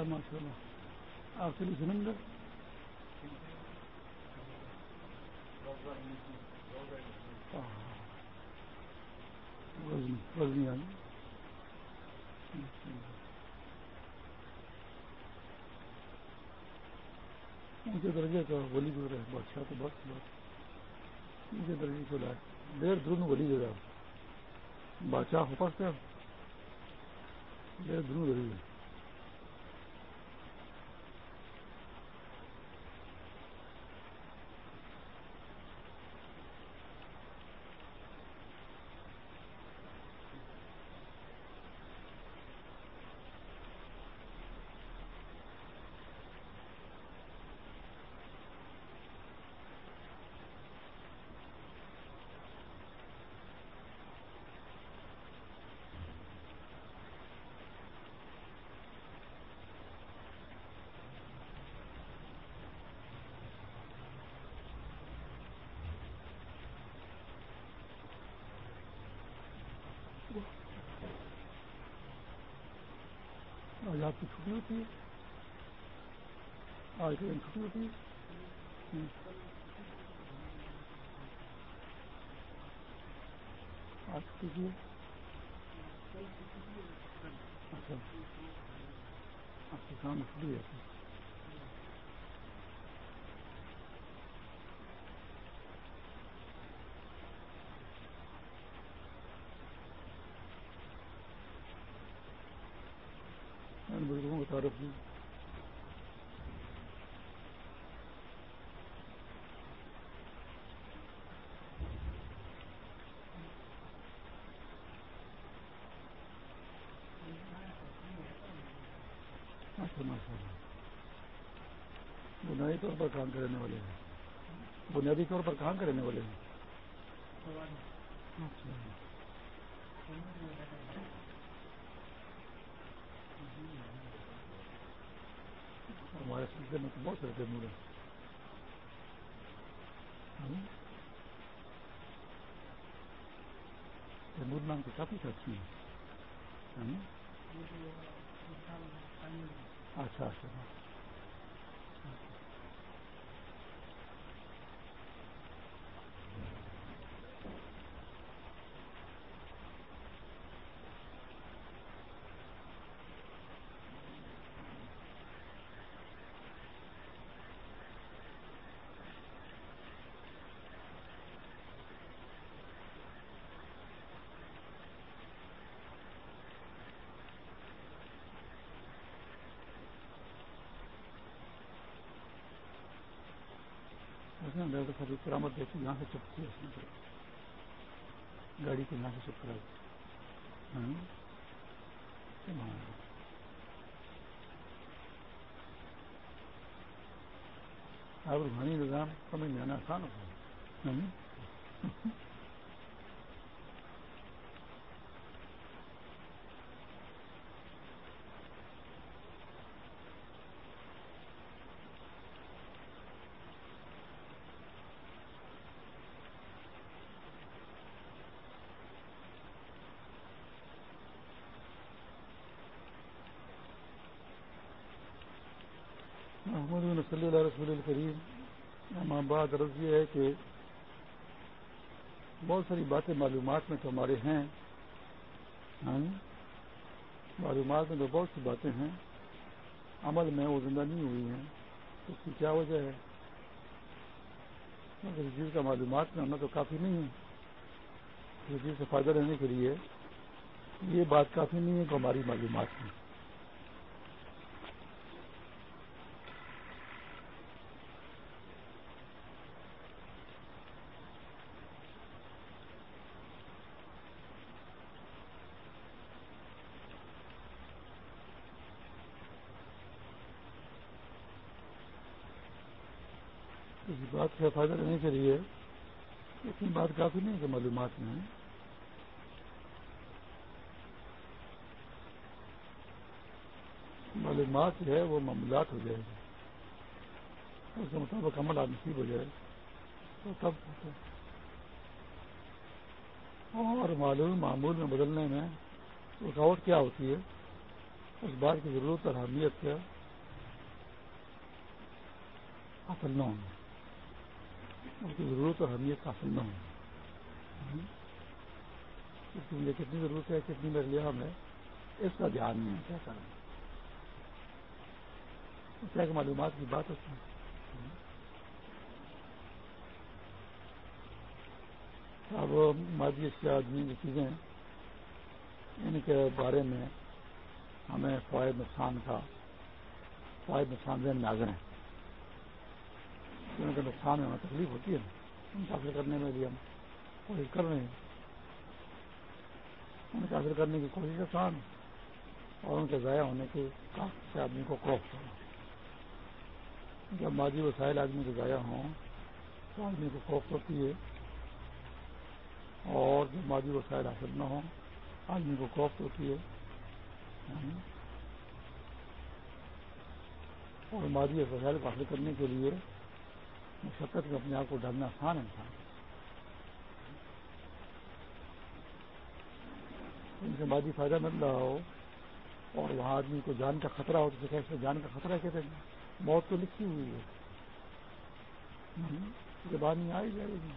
اچھا ماشاء اللہ۔ آپ کے لیے سنم گے وزنی آئی اونچے درجے کا ولی گزرا ہے، بادشاہ تو بس بس اونچے درجے کو لائے۔ دیر درون ولی گزرا۔ بادشاہ ہو پاس دیر درون ولی کی چھٹی ہوتی ہے آج کے دن چھٹی ہوتی ہے آج چھٹی کی اچھا آپ کی کام چھٹی ہے بزرگوں کو تعارف دی بنیادی طور پر کام کرنے والے ہیں۔ بنیادی طور پر کام کرنے والے ہیں۔ اچھا سلسلے میں تو بہت سارے تیمور ہیں تیمور نام کی کافی اچھی ہے اچھا اچھا ڈاکٹر کرامت دیکھی یہاں سے چپ کیا گاڑی کو یہاں سے چپ کرا ہاں؟ آپ روحانی نظام سمجھ میں آنا آسان ہوگا ہاں ہے صلی اللہ رسول الکریم بعد عرض یہ ہے کہ بہت ساری باتیں معلومات میں تو ہمارے ہیں۔ ہاں؟ معلومات میں تو بہت سی باتیں ہیں۔ عمل میں وہ زندہ نہیں ہوئی ہیں۔ اس کی کیا وجہ ہے؟ چیز کا معلومات میں ہونا تو کافی نہیں ہے۔ اس چیز سے فائدہ لینے کے لیے یہ بات کافی نہیں ہے کہ ہماری معلومات میں۔ بات کا فائدہ لینے کے لیے اتنی بات کافی نہیں کہ معلومات میں معلومات جو ہے وہ معاملات ہو جائے گی اس کے مطابق عمل آپ نصیب ہو جائے۔ تو تب اور معلوم معمول میں بدلنے میں رکاوٹ کیا ہوتی ہے؟ اس بات کی ضرورت اور اہمیت کا حاصل نہ ہونا۔ اس کی ضرورت اور اہمیت حاصل نہ ہونا مجھے کتنی ضرورت ہے، کتنی میرے لیے ہم ہے، اس کا دھیان نہیں ہے، کیا کریں؟ کیا کہ معلومات کی بات ہوتی ہے۔ اب مادی سے آدمی کی چیزیں ان کے بارے میں ہمیں فوائد نقصان کا، فوائد نقصان ذہن میں حاضر ہیں ان کے نقصان میں ہمیں تکلیف ہوتی ہے ان کا حاصل کرنے میں بھی ہم کوشش کر رہے ہیں۔ ان کے حاصل کرنے کی کوشش آسان اور ان کے ضائع ہونے کے سے آدمی کو خوف ہونا جب ماضی وسائل آدمی کے ضائع ہوں تو آدمی کو خوف ہوتی ہے۔ اور جب ماضی وسائل حاصل نہ ہوں، آدمی کو خوف ہوتی ہے۔ اور ماضی وسائل کو حاصل کرنے کے لیے مشقت میں اپنے آپ کو ڈالنا آسان ہے۔ انسان ان سے مادی فائدہ مل رہا ہو اور وہاں آدمی کو جان کا خطرہ ہو تو کیسے جان کا خطرہ کہتے ہیں۔ موت تو لکھی ہوئی ہے۔ جب آدمی آئی جائے گی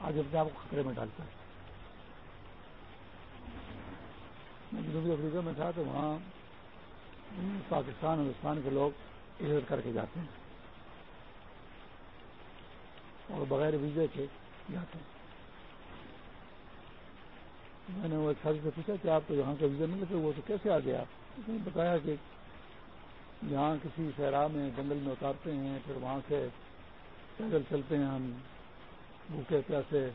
آج اپنے آپ کو خطرے میں ڈالتا ہے۔ میں جنوبی افریقہ میں تھا تو وہاں پاکستان ہندوستان کے لوگ عزت کر کے جاتے ہیں۔ اور بغیر ویزے کے جاتے ہیں۔ میں نے وہ سازی سے پوچھا کہ آپ کو یہاں کا ویزا نہیں لگے وہ تو کیسے آ گیا آپ نے بتایا کہ یہاں کسی شہرا میں جنگل میں اتارتے ہیں، پھر وہاں سے پیدل چلتے ہیں ہم۔ بھوکے پیاسے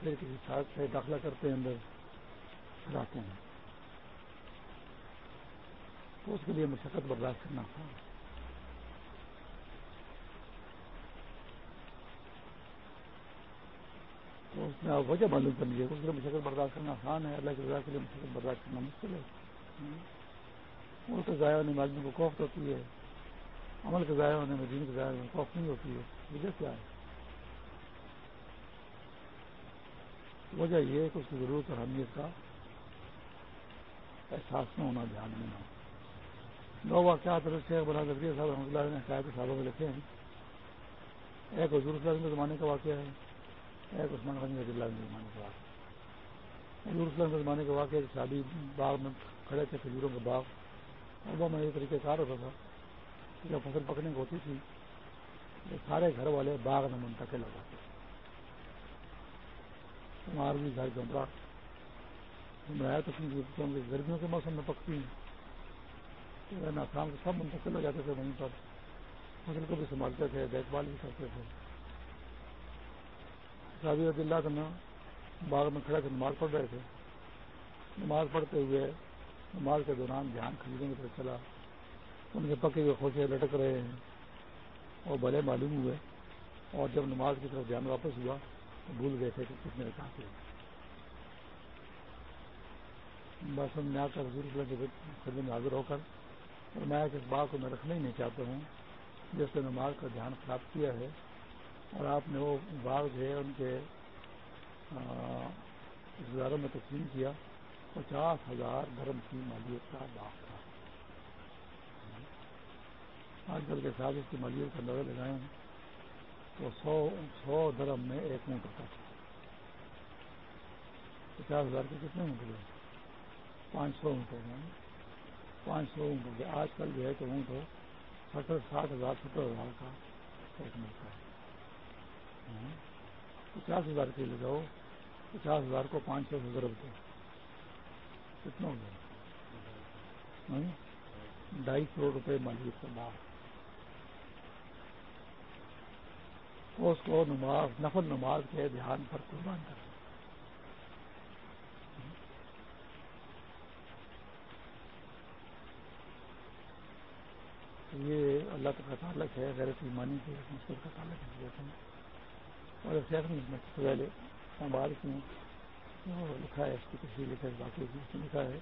پھر کسی ساتھ سے داخلہ کرتے ہیں، اندر پھر آتے ہیں۔ تو اس کے لیے مشقت برداشت کرنا تھا۔ تو اس میں آپ وجہ معلوم کر لیجیے اس لیے مشقت برداشت کرنا آسان ہے، اللہ کی رضا کے لیے مشقت برداشت کرنا مشکل ہے۔ وہ تو ضائع ہونے میں آدمی کو کوفت ہوتی ہے۔ عمل کے ضائع ہونے میں، دین کے ضائع ہونے میں کوفت نہیں ہوتی ہے۔ وجہ کیا ہے؟ وجہ یہ ہے کہ اس کی ضرورت اور اہمیت کا احساس نہ ہونا، دھیان میں نہ ہو دو واقعات شیخ بنا صاحب رحمۃ اللہ نے قائد صاحبوں میں لکھے ہیں۔ ایک حضور صلی اللہ کے زمانے کا واقعہ ہے۔ ایک عثمان غنی جی رضی اللہ کے زمانے کا واقعہ حضور صلی کے زمانے کا واقعہ شادی باغ میں کھڑے تھے کھجوروں کے باغ۔ اور وہ میں یہ طریقہ کار ہوتا تھا کہ جب فصل پکنے کو ہوتی تھی تو سارے گھر والے باغ میں منتقل ہو جاتے تھے۔ ہمار بھی گھر جمرا میں تو گرمیوں کے موسم میں پکتی ہیں ناکام سب منتقل ہو جاتے تھے وہیں پر۔ فصل کو بھی سنبھالتے تھے، دیکھ بھال بھی کرتے تھے۔ شادی رضی اللہ کرنا باغ میں کھڑے تھے، نماز پڑھ رہے تھے۔ نماز پڑھتے ہوئے نماز کے دوران دھیان خریدنے کی طرف چلا۔ ان کے پکے ہوئے خوشے لٹک رہے ہیں اور بھلے معلوم ہوئے۔ اور جب نماز کی طرف دھیان واپس ہوا تو بھول گئے تھے کہ کتنے رکھا بس ہم نے آ کر حضور خدمت میں حاضر ہو کر اور میں اس بات کو میں رکھنا ہی نہیں چاہتا ہوں، جس نے نماز کا دھیان خراب کیا ہے۔ اور آپ نے وہ باغ جو ہے ان کے ہزاروں میں تقسیم کیا۔ پچاس ہزار دھرم کی مالیت کا باغ تھا۔ آج کل کے ساتھ اس کی مالیت کا اندازہ لگائے ہیں تو سو سو درم میں ایک اونٹ ہوتا تھا۔ پچاس ہزار کے کتنے اونٹ ہوئے؟ پانچ سو اونٹ ہو گئے۔ پانچ سو اونٹ ہو گیا آج کل جو ہے کہ اونٹ ہو ستر، ساٹھ ہزار، ستر ہزار کا ایک ملتا ہے۔ پچاس ہزار کے لگاؤ۔ پچاس ہزار کو پانچ سو سے ضرور دو کتنا ہو گیا؟ ڈھائی کروڑ روپے مالیت کا باغ اس کو نماز، نفل نماز کے دھیان پر قربان کر یہ اللہ کا تعلق ہے، غیر ایمانی کے مستق کا تعلق ہے۔ اور لکھا ہے، اس کی لکھا ہے باقی اس لکھا ہے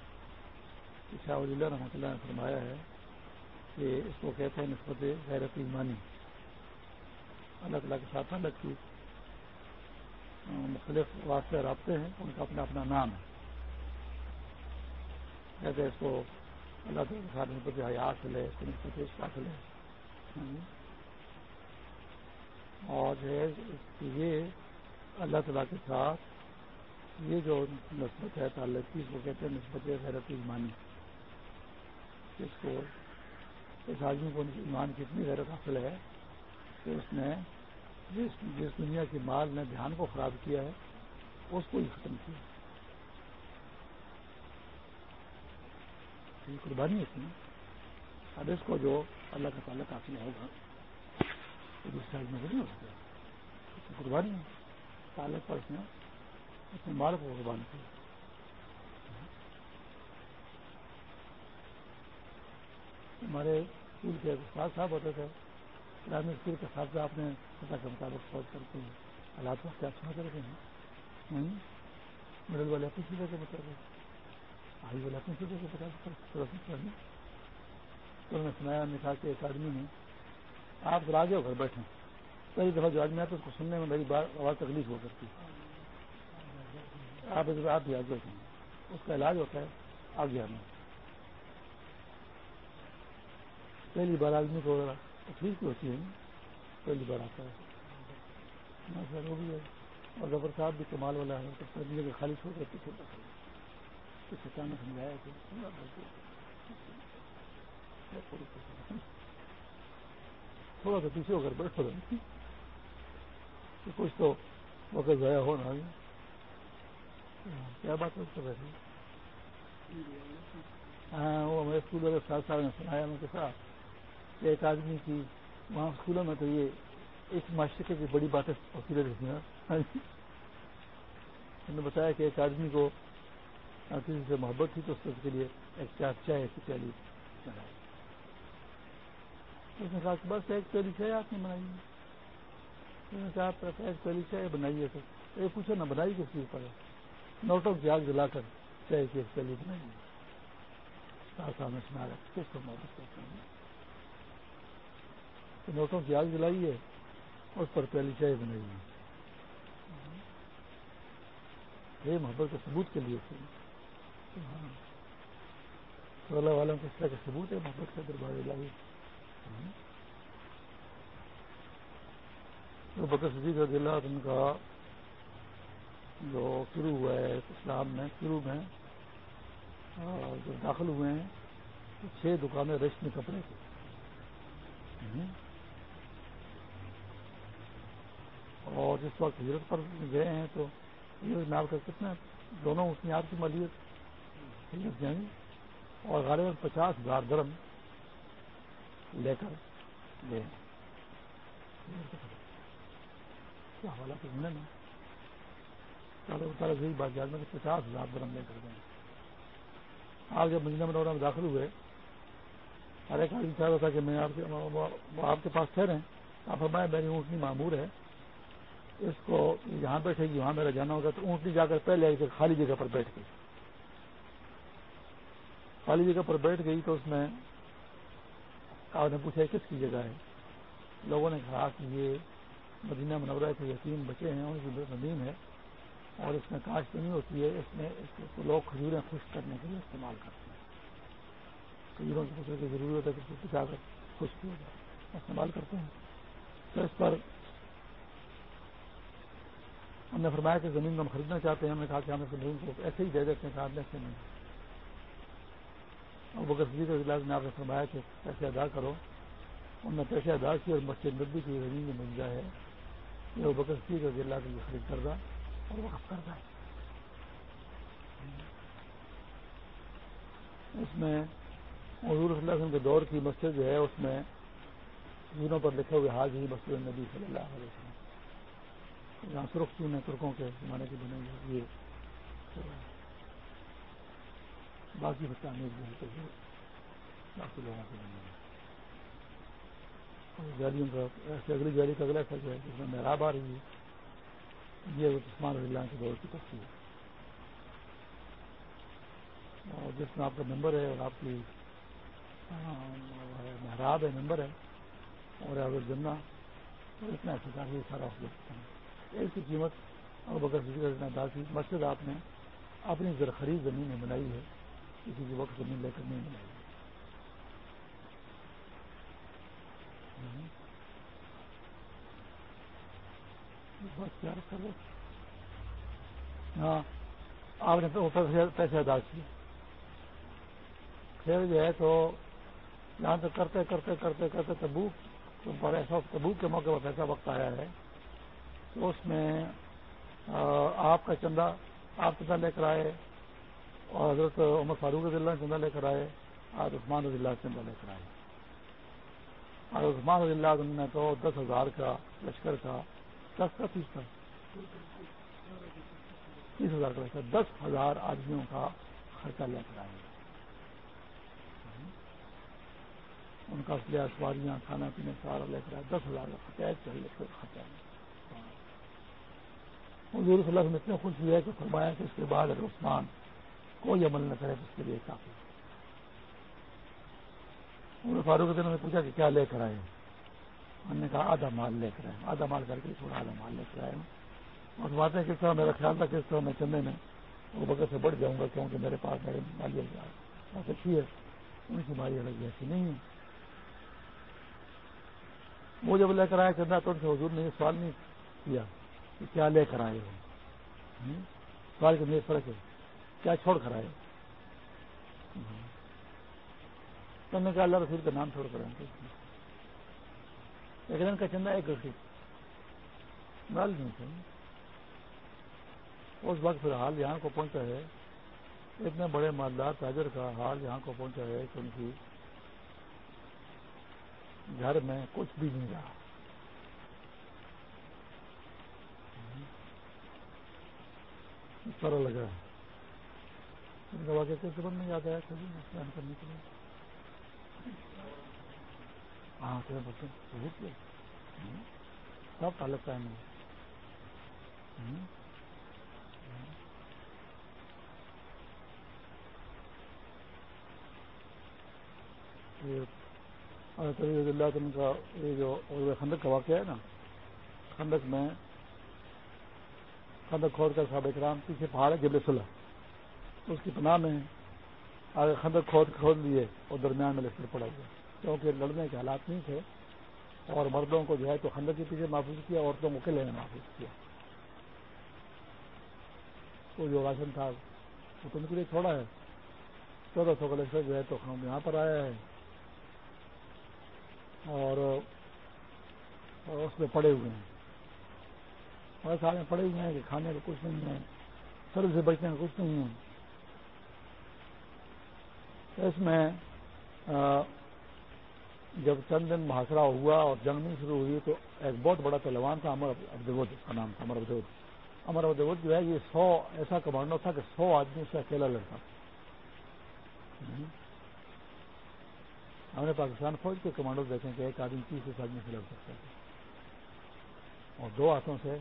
کہ شاہ ولی اللہ رحمۃ اللہ نے فرمایا ہے کہ اس کو کہتے ہیں نسبت غیرت ایمانی۔ اللہ تعالیٰ کے ساتھ الگ کی مختلف واسطے رابطے ہیں، ان کا اپنا اپنا نام ہے۔ کہتے ہیں اس کو اللہ تعالیٰ کے ساتھ نسبت حیات ہے اس کو نسبت عشق ہے اور جو ہے، یہ اللہ تعالیٰ کے ساتھ یہ جو نسبت ہے، تعلق کی اس کو کہتے ہیں نسبت حیرت ایمانی۔ اس کو، اس آدمی کو ایمان کی اتنی غیرت حاصل ہے کہ اس نے جس جس دنیا کی مال نے دھیان کو خراب کیا ہے، اس کو ہی ختم کیا۔ قربانی ہے اب اس کو جو اللہ کا تعلق حاصل ہوگا اس سائڈ میں نہیں ہو سکتا قربانی تعلق پر اس نے اپنے مال کو قربان کیا ہمارے اسکول کے استاد صاحب ہوتے تھے اسلامی اسکول کے ساتھ آپ نے پتا کے مطابق سوچ کرتے ہیں حالات وقت کیا سنا کرتے ہیں مڈل والے اپنی چیزوں کے مطابق ہائی والے اپنی چیزوں کے مطابق تو میں سنایا نے کہا کہ ایک آدمی نے آپ ذرا آگے ہو کر بیٹھے پہلی دفعہ جو آدمی آتا ہے اس کو سننے میں میری آواز تکلیف ہو سکتی آپ اس آپ بھی آگے ہوتے ہیں۔ اس کا علاج ہوتا ہے آگے آنا۔ پہلی بار آدمی کو تکلیف کی ہوتی ہے پہلی بار آتا ہے۔ وہ بھی ہے۔ اور زبر صاحب بھی کمال والا ہے۔ تو پہلی جگہ خالی چھوڑ کر پیچھے اچانک سمجھایا کہ تھوڑا سا پیچھے ہو کر بیٹھو رہے کچھ تو وقت ضائع ہو رہا کیا بات ہے بیٹھے ہاں وہ ہمارے اسکول والے ساتھ ساتھ نے سنایا ان کے ساتھ۔ ایک آدمی کی وہاں اسکولوں میں تو یہ اس معاشرے کی بڑی باتیں ہوتی رہتی ہیں۔ جی۔ انہوں نے بتایا کہ ایک آدمی کو کسی سے محبت تھی تو اس کے لیے ایک چار چائے کی پیالی بنائی اس نے کہا کہ بس ایک پیلی چائے آپ نے بنائی اس نے کہا ایک پیلی چائے بنائی ہے تو۔ یہ پوچھا، نہ بنائی کس چیز پر نوٹوں کی آگ جلا کر چائے کی ایک پیلی بنائی ہے۔ سامنے سنا رہا کس کو محبت کرتے ہیں؟ نوٹوں کی آگ جلائی ہے، اس پر پہلی چائے بنائی ہے۔ یہ محبت کے ثبوت کے لیے تھی اللہ۔ والوں کے اس طرح کے ثبوت ہے، محبت کا دربار لائی تو بکر صدیق رضی اللہ ان کا جو شروع ہوا ہے، اسلام میں شروع میں جو داخل ہوئے ہیں چھ دکانیں ریشمی کپڑے کی اور جس وقت ہجرت پر گئے ہیں، تو ہجرت میں آپ کا کتنا دونوں اس میں آپ کی مالیت ہجرت جائیں، اور غالباً پچاس ہزار درم لے کر کیا حوالہ تو چلو یہی بات یاد میں کہ پچاس ہزار درم لے کر گئے۔ آپ جب مجھے منورہ میں داخل ہوئے ہر ایک آدمی چاہ رہا تھا کہ میں آپ کے آپ کے پاس ٹھہرے آپ ہمارے میری اونٹنی معمور ہے۔ اس کو جہاں بیٹھے گی وہاں میرا جانا ہوگا۔ تو اونٹنی جا کر پہلے آئی خالی جگہ پر بیٹھ گئی۔ خالی جگہ پر بیٹھ گئی تو اس میں آپ نے پوچھا کس کی جگہ ہے؟ لوگوں نے کہا کہ یہ مدینہ منورہ کے یتیم بچے ہیں ان کی ندیم ہے اور اس میں کاشت نہیں ہوتی ہے، اس میں اس کو لوگ کھجوریں خشک کرنے کے لیے استعمال کرتے ہیں۔ کھجوروں کی پوچھنے کی ضرورت ہے کہ اس کو پچا کر خشک کیا جائے، استعمال کرتے ہیں۔ تو اس پر ہم نے فرمایا کہ زمین کو ہم خریدنا چاہتے ہیں، ہم نے کہا کہ ہم زمین کو ایسے ہی دے دیتے ہیں کہا ایسے نہیں۔ بکر صدیق علاج نے آپ نے فرمایا کہ پیسے ادا کرو۔ انہوں نے پیسے ادا کیے اور مسجد نبی کی زمین جو مل جائے۔ یہ بکر صدیق رضی اللہ کے لیے خرید کردہ اور وقف کردہ۔ اس میں حضور صلی اللہ علیہ وسلم کے دور کی مسجد جو ہے، اس میں زینوں پر لکھے ہوئے حاضی مسجد نبی صلی اللہ علیہ وسلم۔ جہاں سرخ چون ہے ترکوں کے زمانے کی بنے گی یہ باقی بچانے جو ہے باقی لوگوں کے بنے جالیوں کا ایسے اگلی جالی کا اگلا سر جو ہے جس میں محراب آ رہی ہے۔ یہ عثمان اللہ کے دور کی تفصیل ہے۔ اور جس میں آپ کا نمبر ہے اور آپ کی محراب ہے نمبر ہے، اور اگر جمنا تو اتنا احتجاج یہ سارا ہے۔ ایک کی قیمت اور بکر نے ادا کی مسجد آپ نے اپنی زرخری زمین میں بنائی ہے۔ کسی کی وقت زمین لے کر نہیں ملے گی بس پیار کرو ہاں۔ آپ نے پیسے ادا کیے۔ پھر جو ہے تو یہاں تک کرتے کرتے کرتے کرتے تبوک پر ایسا تبوک کے موقع پر ایسا وقت آیا ہے۔ تو اس میں آپ کا چندہ، آپ چندہ لے کر آئے۔ اور حضرت عمر فاروق رضی اللہ چندہ لے کر آئے آج عثمان رضی اللہ چندہ لے کر آئے۔ اور عثمان رضی اللہ نے تو دس ہزار کا لشکر کا، دس کا تیس کا، تیس ہزار کا لشکر، دس ہزار آدمیوں کا خرچہ لے کر آئے۔ ان کا سواریاں کھانا پینے سارا لے کر آئے، دس ہزار کا خرچہ خرچہ حضور صلی اللہ علیہ وسلم اتنے خوش ہوئے کہ فرمایا کہ اس کے بعد اگر عثمان کوئی عمل نہ کرے، اس کے لیے کافی۔ انہوں نے فاروق دنوں نے پوچھا کہ کیا لے کر آئے انہوں نے کہا آدھا مال لے کر آئے آدھا مال کر کے تھوڑا آدھا مال لے کر آئے اور باتیں کس طرح میرا خیال تھا کہ اس طرح میں چندے میں وہ بغیر سے بڑھ جاؤں گا، کیونکہ میرے پاس میرے مالی بہت اچھی ہے ان کی مالی الگ ایسی نہیں ہے وہ جب لے کر آئے چندہ تو ان سے حضور نے یہ سوال نہیں کیا کہ کیا لے کر آئے ہو؟ سوال کے میرے فرق ہے۔ کیا چھوڑ کر آئے؟ تو نے کہا اللہ رسول کا نام چھوڑ کر آئے۔ لیکن ان کا چندہ، ایک گھر مال نہیں تھا اس وقت پھر حال یہاں کو پہنچا ہے۔ اتنے بڑے مالدار تاجر کا حال یہاں کو پہنچا ہے۔ کہ ان کی گھر میں کچھ بھی نہیں رہا۔ سارا لگا۔ ہے ان کا واقعہ کیسے بند نہیں یاد آیا کبھی جی، بیان کرنے کے لیے۔ ہاں کیا؟ بولتے بہت سب تعلق قائم ہے اللہ تعالیٰ کا یہ جو خندق کا واقعہ ہے نا، خندق میں خندق کھود کر صاحب اکرام پیچھے پہاڑ ہے، جبل صلح اس کی پناہ میں آگے خندق کھود کھود لیے اور درمیان میں لشکر پڑا گیا کیونکہ لڑنے کے حالات نہیں تھے اور مردوں کو جو ہے تو خندق کے پیچھے محفوظ کیا، عورتوں کو قلعے میں محفوظ کیا۔ تو جو راشن تھا، وہ تو ان کے لیے چھوڑا ہے۔ چودہ سو کا لشکر جو ہے تو ہم یہاں پر آیا ہے۔ اور اس میں پڑے ہوئے ہیں۔ بہت سارے پڑے ہوئے ہیں کہ کھانے کا کچھ نہیں ہے، سر سے بچنے کا کچھ نہیں ہے۔ اس میں جب چند دن محاصرہ ہوا اور جنگ شروع ہوئی تو ایک بہت بڑا پہلوان تھا امر ابدود کا نام تھا امر ابدود امر ابدود جو ہے، یہ سو ایسا کمانڈو تھا کہ سو آدمی سے اکیلا لڑتا ہم نے پاکستان فوج کے کمانڈو دیکھیں کہ ایک آدمی تیس آدمی سے لڑ سکتا تھا۔ اور دو ہاتھوں سے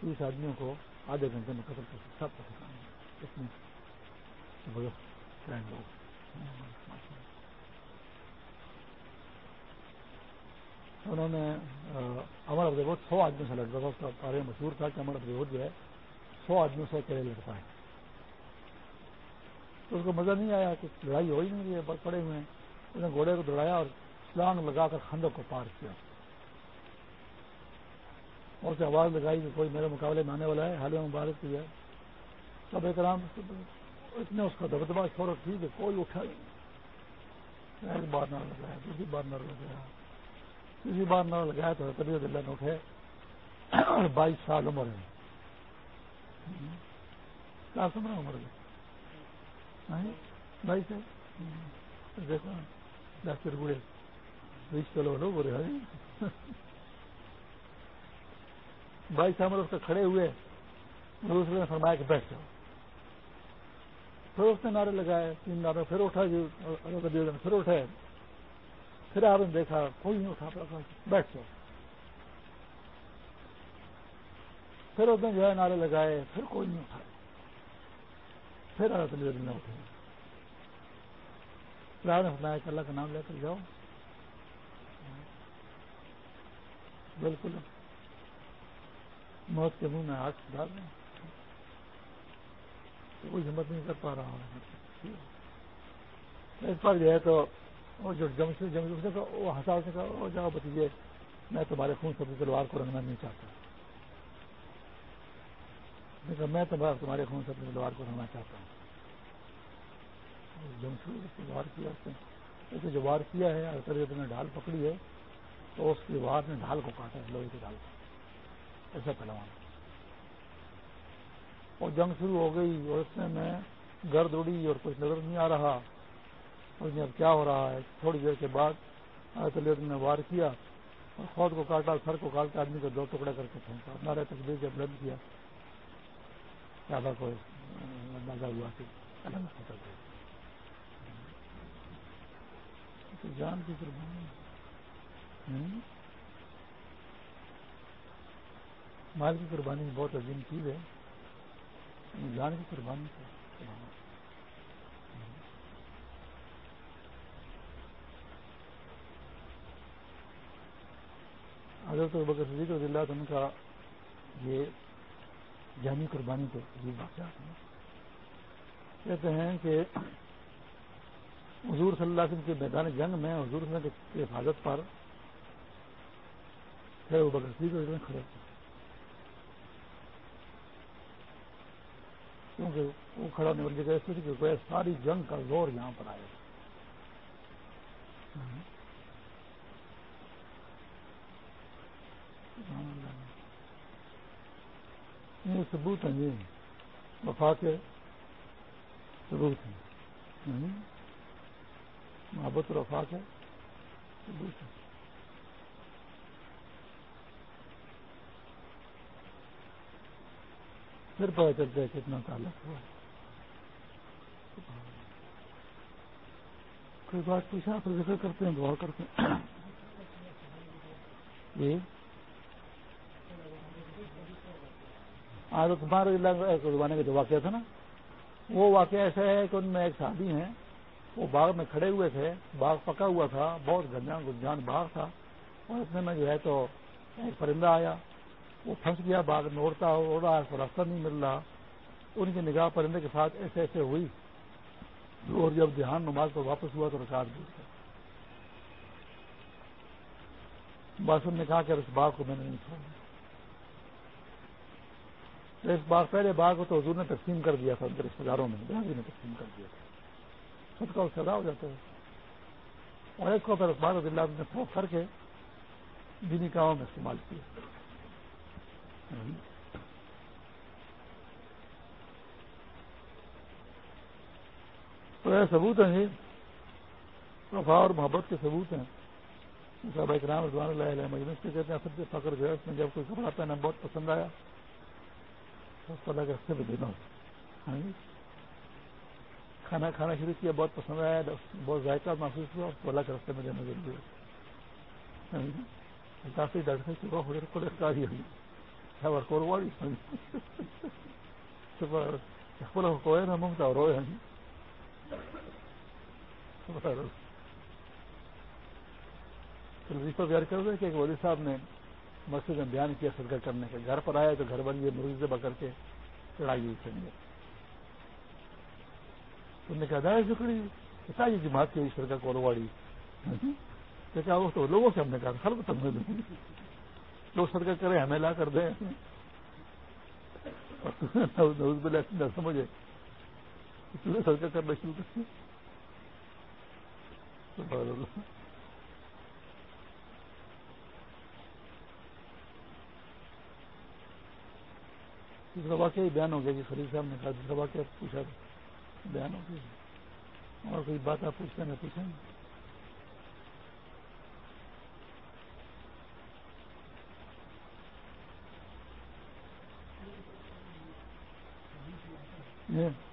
تیس آدمیوں کو آدھے گھنٹے میں قتل کر سب کو انہوں نے امر ابدیوت سو آدمیوں سے لڑتا تھا، اس کا کارے مشہور تھا کہ امر ابدیوت جو ہے سو آدمیوں سے اکیلے لڑتا ہے۔ تو اس کو مزہ نہیں آیا کہ لڑائی ہو ہی نہیں رہی ہے بس پڑے ہوئے ہیں۔ اس نے گھوڑے کو دوڑایا اور سلانگ لگا کر خندق کو پار کیا۔ اور سے آواز لگائی کہ کوئی میرے مقابلے میں آنے والا ہے، حالیہ مبارک کی ہے۔ سب احترام اتنے اس کا دبدبا چھوڑ ٹھیک ہے کوئی اٹھا ہی ایک بار نہ لگایا، دوسری بار نہ لگایا۔ تیسری بار نہ لگایا تو طبیعت اللہ نے اٹھے۔ اور بائیس سال عمر ہے۔ کیا سمجھ عمر ہے۔ بائیس ہے۔ دیکھو، ڈاکٹر بوڑھے۔ بیس کلو لوگ بولے ہیں ہاں۔ بھائی صاحب اس سے کھڑے ہوئے۔ دوسرے نے فرمایا کہ بیٹھ جاؤ۔ پھر اس نے نعرے لگائے تین نعرے پھر اٹھا جی پھر اٹھے پھر آپ نے دیکھا، کوئی نہیں اٹھا بیٹھ جاؤ۔ پھر اس نے جو ہے نعرے لگائے پھر کوئی نہیں اٹھا۔ پھر آ نے اٹھے۔ پھر نے فرمایا کہ اللہ کا نام لے کر جاؤ۔ بالکل۔ موت کے منہ میں ہاتھ ڈال دیں۔ کوئی ہمت نہیں کر پا رہا ہوں۔ اس پر جو ہے تو وہ جو جمشید جمشید وہ ہنسا سے کہا وہ جاؤ بتیجے میں تمہارے خون سبزی تلوار کو رنگنا نہیں چاہتا۔ میں تمہارے خون سبزی تلوار کو رنگنا چاہتا ہوں۔ جمشید وار کیا اس نے؟ اسے جو وار کیا ہے، اگر نے ڈھال پکڑی ہے، تو اس کی وار نے ڈھال کو کاٹا ہے، لوہے کی ڈھال کو۔ ایسا پہلوان اور جنگ شروع ہو گئی اور اس میں میں گرد اڑی اور کچھ نظر نہیں آ رہا۔ اس میں جی اب کیا ہو رہا ہے؟ تھوڑی دیر کے بعد علیہ نے وار کیا اور خود کو کاٹا، سر کو کاٹ کے آدمی کو دو ٹکڑے کر کے پھینکا نارے تصویر جب بلند کیا۔ زیادہ کو اندازہ ہوا کہ جان کی قربانی مال کی قربانی بہت عظیم چیز ہے۔ جان کی قربانی حضرت بکر صدیق رضی اللہ عنہ کا یہ جانی قربانی کے عجیب واقعات ہیں۔ کہتے ہیں کہ حضور صلی اللہ علیہ وسلم کے میدان جنگ میں حضور صلی اللہ علیہ وسلم کی حفاظت پر تھے وہ بکر صدیق رضی اللہ کھڑے تھے۔ کیونکہ وہ کھڑا ہونے والی جگہ ایسی تھی کہ ساری جنگ کا زور یہاں پر آئے گا یہ ثبوت ہیں جی وفا کے ثبوت ہیں۔ محبت اور وفا کے ثبوت ہیں۔ پھر پتا چلتا ہے کتنا تعلق ہوا۔ کوئی بات پوچھا تو ذکر کرتے ہیں غور کرتے ہیں۔ جی تمہارے زمانے کا جو واقعہ تھا نا، وہ واقعہ ایسا ہے کہ ان میں ایک شادی ہیں، وہ باغ میں کھڑے ہوئے تھے، باغ پکا ہوا تھا، بہت گنجان گنجان باغ تھا، اور اتنے میں جو ہے تو ایک پرندہ آیا۔ وہ پھنس گیا، باغ میں اڑتا، اڑ رہا ہے راستہ نہیں مل رہا۔ ان کی نگاہ پرندے کے ساتھ ایسے ایسے ہوئی۔ اور جب دھیان نماز پر واپس ہوا تو رکاٹ بھی باسن نے کہا کہ اس باغ کو میں نے نہیں چھوڑا۔ اس باغ، پہلے باغ کو تو حضور نے تقسیم کر دیا تھا ان کے رشتے داروں میں نے تقسیم کر دیا تھا۔ خود کا سزا ہو جاتا ہے۔ اور ایک کو پھر اس باغ اللہ نے فوق کر کے دینی کاموں میں استعمال کیا۔ تو یہ ثبوت ہیں جی وفا اور محبت کے ثبوت ہیں۔ صاحب اکرام رضوان اللہ علیہ مجلس کے کہتے ہیں سب سے فخر جو ہے، اس میں جب کوئی کپڑا پہنا بہت پسند آیا رستے میں دینا ہاں جی۔ کھانا کھانا شروع کیا، بہت پسند آیا، بہت ذائقہ محسوس ہوا تو اللہ کے رستے میں دینا ضروری ہے۔ ہاں جی۔ کافی ڈاکٹر چکا ہو جائے کولر کا ہی خبر کورواڑی کوئے نا ممتا اور روئے ہیں وظیفہ بیان کر دیں کہ ایک ولی صاحب نے مسجد میں بیان کیا، صدقہ کرنے کا گھر پر آیا تو گھر بن گئے، مرغی سے کر کے چڑھائی ہوئی چڑھ انہوں نے کہا دائیں جکڑی کتنا یہ جماعت کی ہوئی صدقہ کولواڑی کیا وہ تو لوگوں سے ہم نے کہا، خلق تم نے لوگ صدقہ کریں، ہمیں لا کر دیں۔ نہ سمجھے۔ صدقہ کرنا شروع کر دوسرا واقعہ ہی بیان ہو گیا کہ خرید صاحب نے کہا، دوسرا واقعہ پوچھا بیان ہو گیا۔ اور کوئی بات آپ پوچھتے ہیں پوچھیں گے جی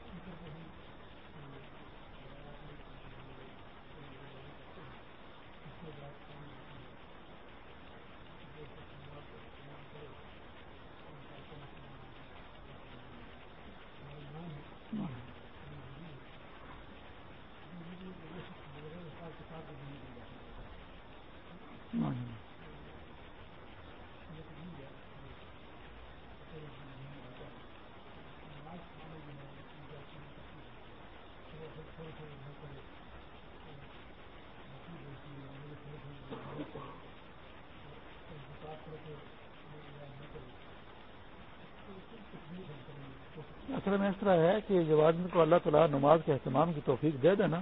اصل میں اس طرح ہے کہ جب آدمی کو اللہ تعالیٰ نماز کے اہتمام کی توفیق دے دے نا،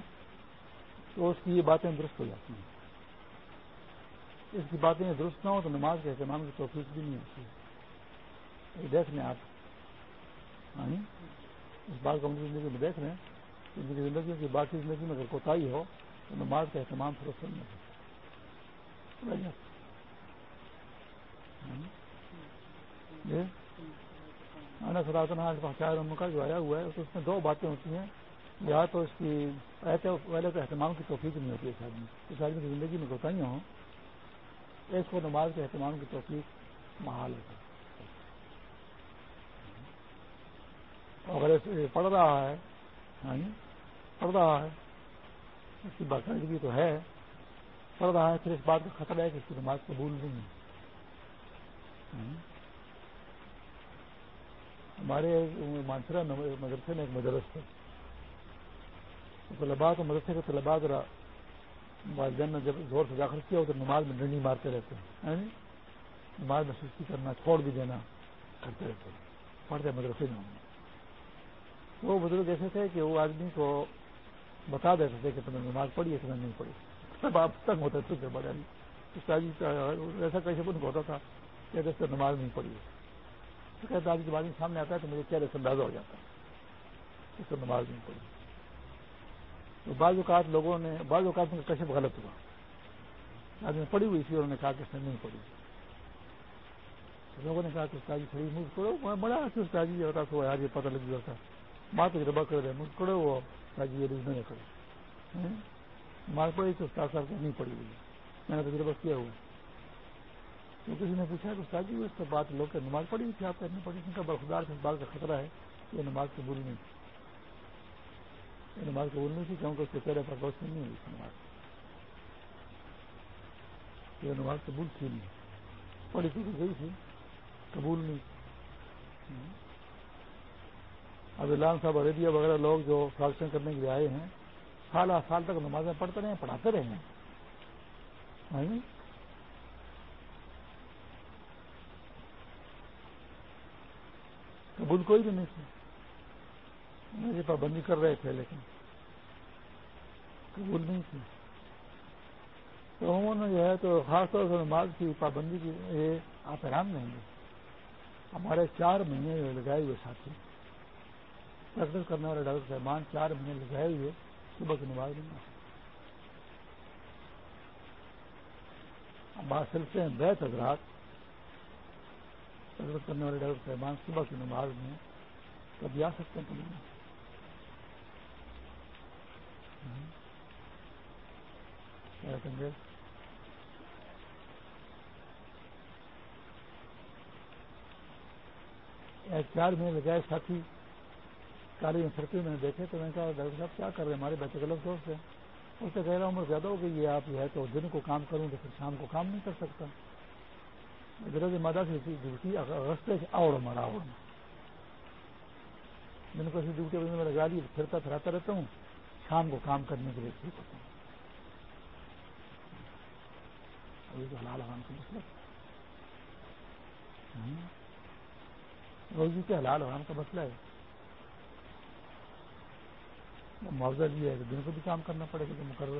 تو اس کی یہ باتیں درست ہو جاتی ہیں۔ اس کی باتیں درست نہ ہو تو نماز کے اہتمام کی توفیق بھی نہیں ہوتی۔ دیکھ لیں آپ۔ ہاں جی؟ اس بات کو زندگی میں دیکھ رہے ہیں زندگی کی باقی زندگی میں اگر کوتاہی ہو تو نماز کا اہتمام درست نہیں ہوتا کا جو آیا ہوا ہے تو اس میں دو باتیں ہوتی ہیں۔ یا تو اس کی پہلے تو اہتمام کی توفیق نہیں ہوتی اس آدمی اس آدمی کی زندگی میں کوتاہیاں ہوں اس کو نماز کے اہتمام کی توفیق محال ہوتا ہے۔ اگر پڑھ رہا ہے ہاں جی، پڑھ رہا ہے، اس کی باقاعدگی تو ہے، پڑھ رہا ہے، پھر اس بات کا خطرہ ہے کہ اس کی نماز قبول نہیں ہے۔ ہاں جی۔ ہمارے مانسرا مدرسے میں ایک مدرس تھا طلبا تو مدرسے کے طلبا ذرا والدین نے جب زور سے داخل کیا تو نماز میں ڈنڈی مارتے رہتے ہیں نماز میں سستی کرنا، چھوڑ بھی دینا کرتے رہتے ہیں۔ پڑھتے مدرسے میں وہ بزرگ ایسے تھے کہ وہ آدمی کو بتا دیتے تھے کہ تم نے نماز پڑھی ہے تمہیں نہیں پڑھی۔ سب آپ تنگ ہوتے تھے بڑے جی ایسا کیسے بن ہوتا تھا کہ نماز نہیں پڑھی تو کہتے آج کی بات سامنے آتا ہے تو مجھے چہرے سے اندازہ ہو جاتا ہے۔ اس سے نماز نہیں پڑھی۔ تو بعض اوقات لوگوں نے، بعض اوقات میں کشپ غلط ہوا۔ آدمی پڑھی ہوئی تھی انہوں نے کہا کہ اس نے نہیں پڑھی۔ لوگوں نے کہا کہ استاد کھڑی جی مجھ پڑھو بڑا اچھی استاد جی ہوتا تو آج یہ پتہ لگ جاتا ماں تو ربا کر رہے مجھ پڑھو وہ استاد جی یہ نہیں کرو۔ ہاں؟ مار پڑھی تو استاد صاحب کو نہیں پڑھی ہوئی۔ میں نے تجربہ کیا ہوا؟ تو کسی نے پوچھا کہ استاد جی اس کے بعد لوگ نماز پڑھی تھی، آپ کرنی پڑی ان کا برخدار سے اس بات کا خطرہ ہے یہ نماز قبول نہیں تھی۔ یہ نماز قبول نہیں تھی کیونکہ اس کے چہرے پر روشنی نہیں ہوئی نماز یہ نماز قبول تھی نہیں۔ پڑھی تھی گئی تھی، قبول نہیں۔ اب لان صاحب اریبیا وغیرہ لوگ جو فراکشن کرنے کے لیے آئے ہیں سال آٹھ سال تک نمازیں پڑھتے رہے پڑھاتے رہے ہیں۔ ہاں کوئی بھی نہیں تھی میری پابندی کر رہے تھے لیکن قبول نہیں تھی۔ تو انہوں نے جو ہے تو خاص طور سے نماز کی پابندی کی یہ آپ حیران نہیں گے ہمارے چار مہینے لگائے ہوئے ساتھی، پریکٹس کرنے والے ڈاکٹر صاحبان چار مہینے لگائے ہوئے، صبح کی نماز نہیں ہمارے سلسلے ہیں بیت حضرات۔ کرنے والے ڈاکٹر صاحبان صبح کی نماز میں کبھی آ سکتے ہیں کبھی ایک چار مہینے لگائے ساتھی کالی میں میں نے دیکھے تو میں نے کہا، ڈاکٹر صاحب، کیا کر رہے ہیں؟ ہمارے بچے غلط دوست ہیں۔ اس سے کہہ رہا عمر زیادہ ہو گئی ہے، آپ جو ہے تو دن کو کام کروں تو پھر شام کو کام نہیں کر سکتا۔ مادہ سے ڈیوٹی رستے سے اور ہمارا اور میں نے کسی ڈیوٹی میں لگا لی، پھرتا پھراتا رہتا ہوں۔ شام کو کام کرنے کے لیے ٹھیک ہوتا ہوں۔ ابھی تو حلال حرام کا مسئلہ ہاں؟ روزی کے حلال حرام کا مسئلہ ہے۔ معاوضہ لیا ہے کہ دن کو بھی کام کرنا پڑے گا تو